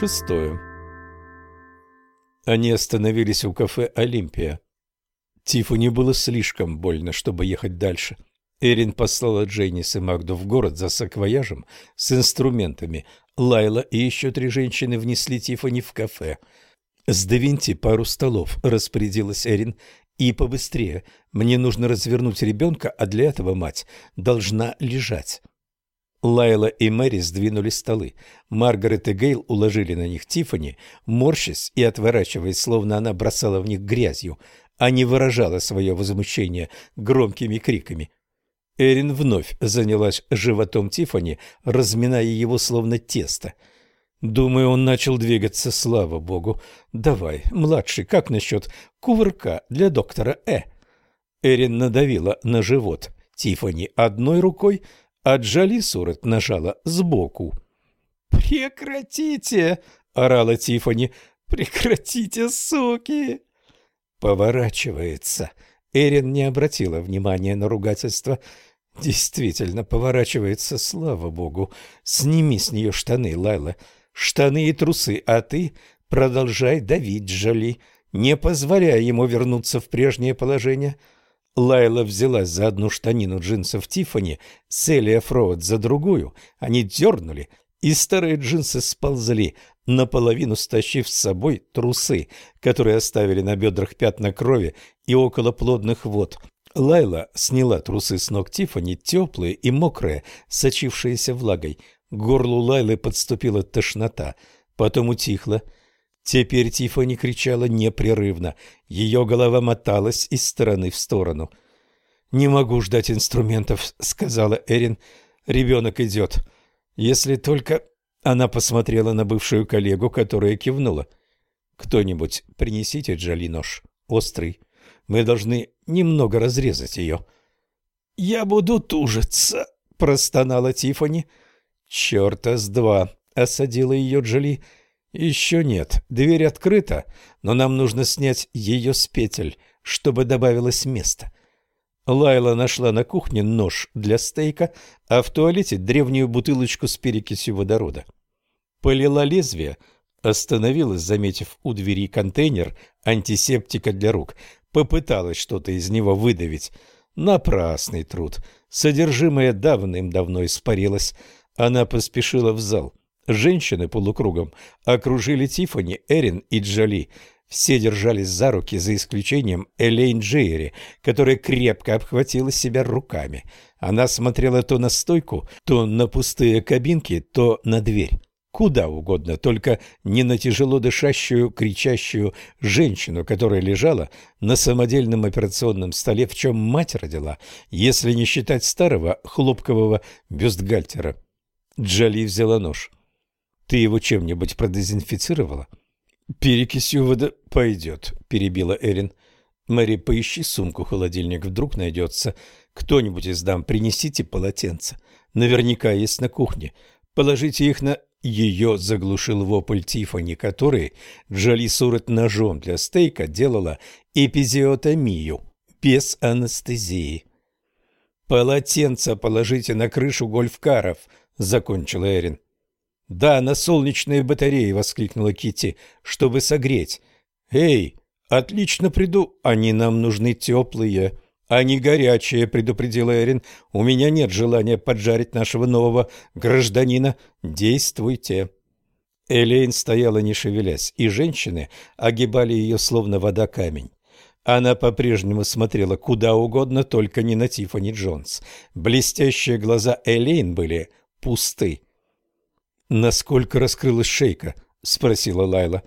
Шестое. Они остановились у кафе «Олимпия». Тиффани было слишком больно, чтобы ехать дальше. Эрин послала Джейнис и Магду в город за саквояжем с инструментами. Лайла и еще три женщины внесли Тиффани в кафе. «Сдвиньте пару столов», — распорядилась Эрин, — «и побыстрее. Мне нужно развернуть ребенка, а для этого мать должна лежать». Лайла и Мэри сдвинули столы. Маргарет и Гейл уложили на них Тиффани, морщась и отворачиваясь, словно она бросала в них грязью, а не выражала свое возмущение громкими криками. Эрин вновь занялась животом Тиффани, разминая его словно тесто. Думаю, он начал двигаться, слава богу. Давай, младший, как насчет кувырка для доктора Э? Эрин надавила на живот Тиффани одной рукой, а Джоли Сурет нажала сбоку. «Прекратите!» — орала Тифани. «Прекратите, суки!» Поворачивается. Эрин не обратила внимания на ругательство. Действительно, поворачивается, слава богу. Сними с нее штаны, Лайла. Штаны и трусы, а ты продолжай давить Джоли, не позволяя ему вернуться в прежнее положение. — Лайла взялась за одну штанину джинсов Тиффани, Селия Фроуд за другую. Они дернули, и старые джинсы сползли, наполовину стащив с собой трусы, которые оставили на бедрах пятна крови и около плодных вод. Лайла сняла трусы с ног Тиффани, теплые и мокрые, сочившиеся влагой. К горлу Лайлы подступила тошнота, потом утихла. Теперь Тиффани кричала непрерывно. Ее голова моталась из стороны в сторону. «Не могу ждать инструментов», — сказала Эрин. «Ребенок идет. Если только...» Она посмотрела на бывшую коллегу, которая кивнула. «Кто-нибудь принесите Джоли нож. Острый. Мы должны немного разрезать ее». «Я буду тужиться», — простонала Тиффани. «Черта с два», — осадила ее Джоли. «Еще нет. Дверь открыта, но нам нужно снять ее с петель, чтобы добавилось место». Лайла нашла на кухне нож для стейка, а в туалете древнюю бутылочку с перекисью водорода. Полила лезвие, остановилась, заметив у двери контейнер антисептика для рук, попыталась что-то из него выдавить. Напрасный труд. Содержимое давным-давно испарилось. Она поспешила в зал. Женщины полукругом окружили Тифани, Эрин и Джоли. Все держались за руки, за исключением Элейн Джейри, которая крепко обхватила себя руками. Она смотрела то на стойку, то на пустые кабинки, то на дверь. Куда угодно, только не на тяжело дышащую, кричащую женщину, которая лежала на самодельном операционном столе, в чем мать родила, если не считать старого хлопкового бюстгальтера. Джоли взяла нож. Ты его чем-нибудь продезинфицировала? Перекисью вода пойдет, перебила Эрин. Мэри, поищи сумку, холодильник вдруг найдется. Кто-нибудь из дам принесите полотенца. Наверняка есть на кухне. Положите их на... Ее заглушил вопль Тифани, который Джоли Сурет ножом для стейка делала эпизиотомию без анестезии. «Полотенца положите на крышу гольфкаров», — закончила Эрин. «Да, на солнечные батареи!» — воскликнула Кити, чтобы согреть. «Эй, отлично приду! Они нам нужны теплые, а не горячие!» — предупредила Эрин. «У меня нет желания поджарить нашего нового гражданина. Действуйте!» Элейн стояла не шевелясь, и женщины огибали ее, словно вода камень. Она по-прежнему смотрела куда угодно, только не на Тиффани Джонс. Блестящие глаза Элейн были пусты. «Насколько раскрылась шейка?» — спросила Лайла.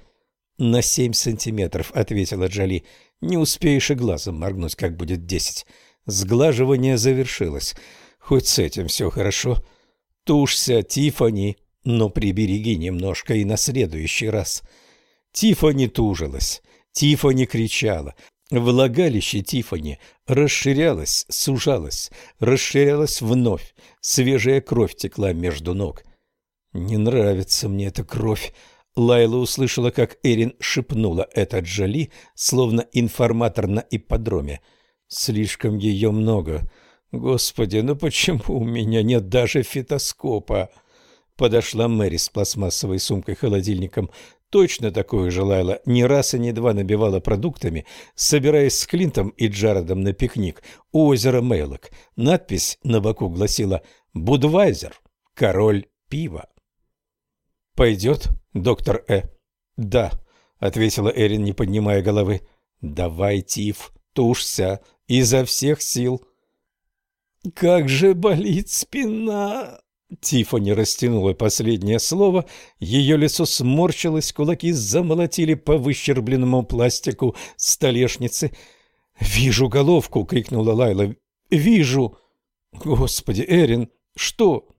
«На семь сантиметров», — ответила Джоли. «Не успеешь и глазом моргнуть, как будет десять». Сглаживание завершилось. Хоть с этим все хорошо. Тушься, Тифани, но прибереги немножко и на следующий раз. Тифани тужилась. Тифани кричала. Влагалище Тифани расширялось, сужалось, расширялось вновь. Свежая кровь текла между ног. «Не нравится мне эта кровь». Лайла услышала, как Эрин шепнула это Джоли, словно информатор на ипподроме. «Слишком ее много. Господи, ну почему у меня нет даже фитоскопа?» Подошла Мэри с пластмассовой сумкой-холодильником. Точно такое же Лайла не раз и не два набивала продуктами, собираясь с Клинтом и Джаредом на пикник у озера Мейлок. Надпись на боку гласила «Будвайзер. Король пива». «Пойдет, доктор Э?» «Да», — ответила Эрин, не поднимая головы. «Давай, Тиф, тушься изо всех сил». «Как же болит спина!» Тиффани растянула последнее слово, ее лицо сморщилось, кулаки замолотили по выщербленному пластику столешницы. «Вижу головку!» — крикнула Лайла. «Вижу!» «Господи, Эрин, что?»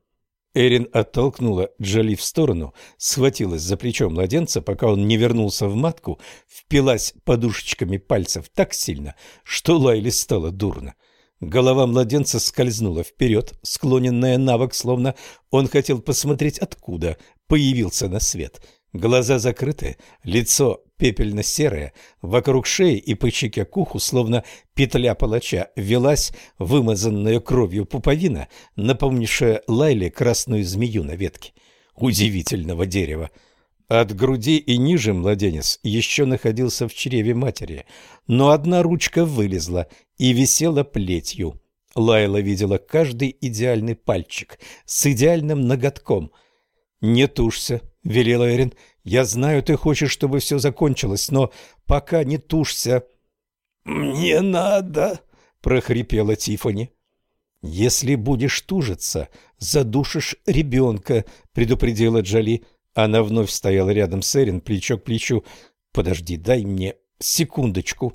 Эрин оттолкнула Джоли в сторону, схватилась за плечо младенца, пока он не вернулся в матку, впилась подушечками пальцев так сильно, что Лайле стало дурно. Голова младенца скользнула вперед, склоненная на бок, словно он хотел посмотреть, откуда появился на свет. Глаза закрыты, лицо пепельно-серое, вокруг шеи и по щеке к уху, словно петля палача, велась вымазанная кровью пуповина, напомнившая Лайле красную змею на ветке удивительного дерева. От груди и ниже младенец еще находился в чреве матери, но одна ручка вылезла и висела плетью. Лайла видела каждый идеальный пальчик с идеальным ноготком. «Не тушься», — велела Эрин. «Я знаю, ты хочешь, чтобы все закончилось, но пока не тушься». «Мне надо», — прохрипела Тифани. «Если будешь тужиться, задушишь ребенка», — предупредила Джоли. Она вновь стояла рядом с Эрин, плечо к плечу. «Подожди, дай мне секундочку».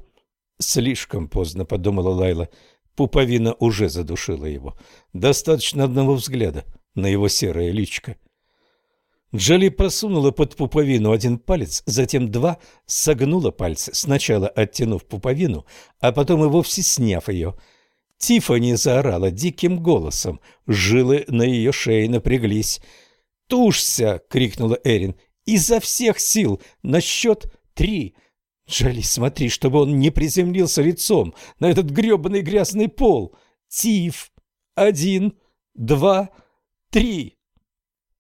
«Слишком поздно», — подумала Лайла. Пуповина уже задушила его. Достаточно одного взгляда на его серое личко. Джоли просунула под пуповину один палец, затем два, согнула пальцы, сначала оттянув пуповину, а потом и вовсе сняв ее. Тиффани заорала диким голосом, жилы на ее шее напряглись. «Тушься!» — крикнула Эрин. «Изо всех сил! На счет три!» «Джоли, смотри, чтобы он не приземлился лицом на этот гребаный грязный пол! Тиф! Один, два, три!»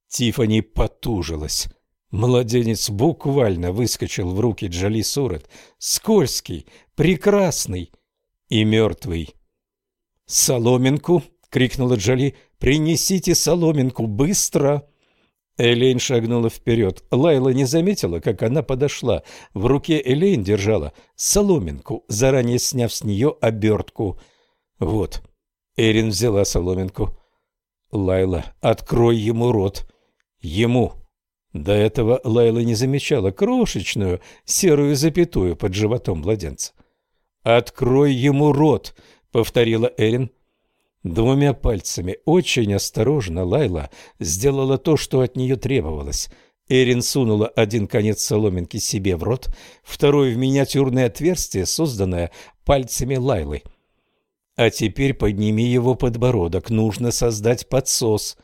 Тифани потужилась. Младенец буквально выскочил в руки Джоли Сурет, скользкий, прекрасный и мертвый. «Соломинку!» — крикнула Джоли. «Принесите соломинку! Быстро!» Элейн шагнула вперед. Лайла не заметила, как она подошла. В руке Элейн держала соломинку, заранее сняв с нее обертку. Вот. Эрин взяла соломинку. Лайла, открой ему рот. Ему. До этого Лайла не замечала крошечную серую запятую под животом младенца. «Открой ему рот», — повторила Эрин. Двумя пальцами, очень осторожно, Лайла сделала то, что от нее требовалось. Эрин сунула один конец соломинки себе в рот, второй в миниатюрное отверстие, созданное пальцами Лайлы. «А теперь подними его подбородок, нужно создать подсос».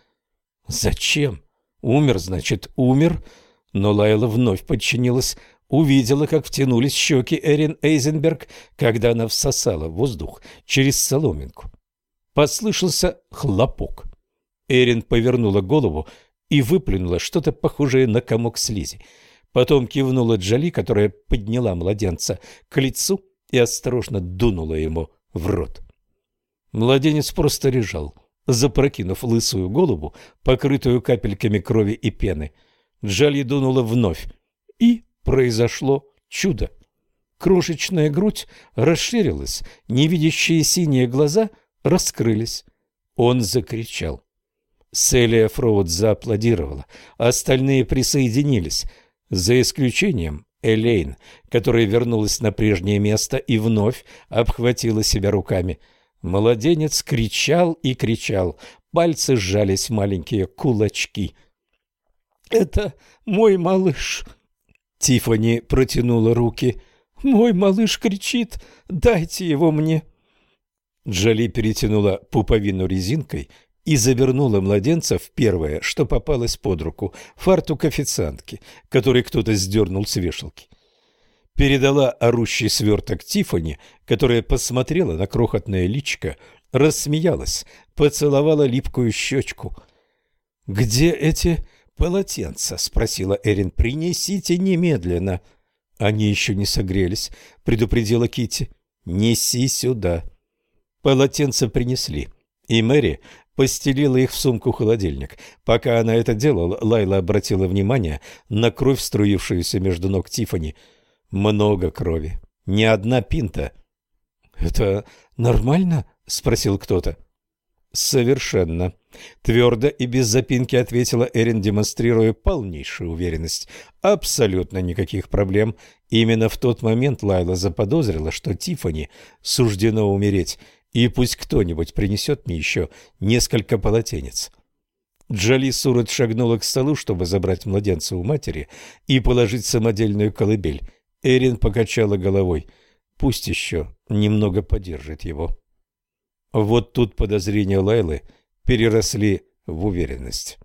«Зачем? Умер, значит, умер». Но Лайла вновь подчинилась, увидела, как втянулись щеки Эрин Эйзенберг, когда она всосала воздух через соломинку. Послышался хлопок. Эрин повернула голову и выплюнула что-то похожее на комок слизи. Потом кивнула Джоли, которая подняла младенца к лицу и осторожно дунула ему в рот. Младенец просто лежал, запрокинув лысую голову, покрытую капельками крови и пены. Джоли дунула вновь, и произошло чудо. Крошечная грудь расширилась, невидящие синие глаза — раскрылись. Он закричал. Селия Фроуд зааплодировала, остальные присоединились, за исключением Элейн, которая вернулась на прежнее место и вновь обхватила себя руками. Младенец кричал и кричал, пальцы сжались маленькие кулачки. «Это мой малыш!» Тифани протянула руки. «Мой малыш кричит! Дайте его мне!» Джоли перетянула пуповину резинкой и завернула младенца в первое, что попалось под руку, фартук официантки, который кто-то сдернул с вешалки. Передала орущий сверток Тифани, которая посмотрела на крохотное личико, рассмеялась, поцеловала липкую щечку. «Где эти полотенца?» — спросила Эрин. «Принесите немедленно». «Они еще не согрелись», — предупредила Китти. «Неси сюда». Полотенца принесли, и Мэри постелила их в сумку-холодильник. Пока она это делала, Лайла обратила внимание на кровь, струившуюся между ног Тифани. Много крови. Ни одна пинта. «Это нормально?» — спросил кто-то. «Совершенно», — твердо и без запинки ответила Эрин, демонстрируя полнейшую уверенность. «Абсолютно никаких проблем. Именно в тот момент Лайла заподозрила, что Тифани суждено умереть, и пусть кто-нибудь принесет мне еще несколько полотенец». Джали Сурат шагнула к столу, чтобы забрать младенца у матери и положить самодельную колыбель. Эрин покачала головой. «Пусть еще немного подержит его». Вот тут подозрения Лайлы переросли в уверенность.